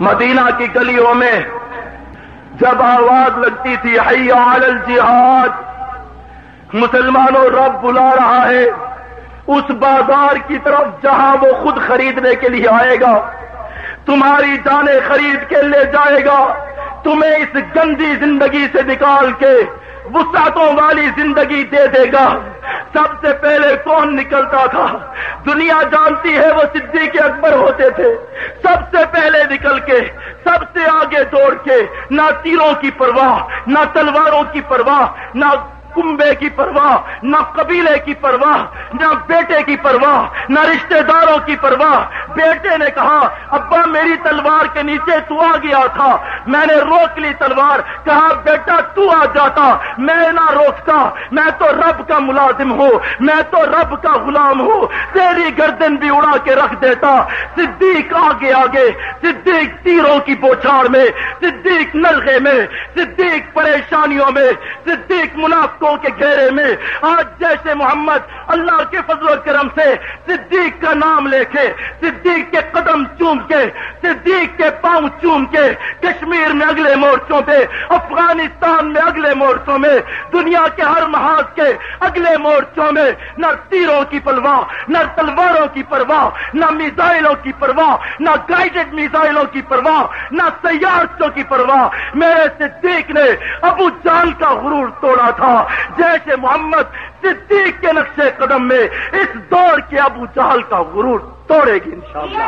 مدینہ کی گلیوں میں جب آواز لگتی تھی حی علی الجہاد، مسلمانوں رب بلا رہا ہے، اس بازار کی طرف جہاں وہ خود خریدنے کے لیے آئے گا، تمہاری جانیں خرید کے لے جائے گا، تمہیں اس گندی زندگی سے نکال کے وسعتوں والی زندگی دے دے گا۔ سب سے پہلے کون نکلتا تھا؟ دنیا جانتی ہے وہ صدیق اکبر ہوتے تھے۔ سب سے پہلے نکل کے، سب سے آگے دوڑ کے، نہ تیروں کی پرواہ، نہ تلواروں کی پرواہ، نہ کنبے کی پرواہ، نہ قبیلے کی پرواہ نہ بیٹے کی پرواہ، نہ رشتہ داروں کی پرواہ۔ بیٹے نے کہا، ابا میری تلوار کے نیچے تو آ گیا تھا۔ میں نے روک لی تلوار۔ کہا، بیٹا، تو آ جاتا۔ میں نہ روکتا۔ میں تو رب کا ملازم ہوں۔ میں تو رب کا غلام ہوں۔ تیری گردن بھی اڑا کے رکھ دیتا۔ صدیق آگے آگے۔ صدیق تیروں کی بوچھاڑ میں۔ صدیق نلغے میں۔ صدیق پریشانیوں میں۔ صدیق منافقوں کے گھیرے میں۔ آج جیسے محمد اللہ کے فضل و کرم سے صدیق کا نام لے کے، صدیق کے قدم چوم کے، صدیق کے پاؤں چوم کے کشمیر میں اگلے مورچوں پہ، افغانستان میں اگلے مورچوں میں، دنیا کے ہر محاذ کے اگلے مورچوں میں، نہ تیروں کی پرواہ، نہ تلواروں کی پرواہ، نہ میزائلوں کی پرواہ، نہ گائیڈڈ میزائلوں کی پرواہ، نہ سیارتوں کی پرواہ۔ میرے صدیق نے ابو جان کا غرور توڑا تھا۔ جیسے محمد صدیق کے نقشے قدم میں اس دور کے ابو جہل کا غرور توڑے گی انشاءاللہ۔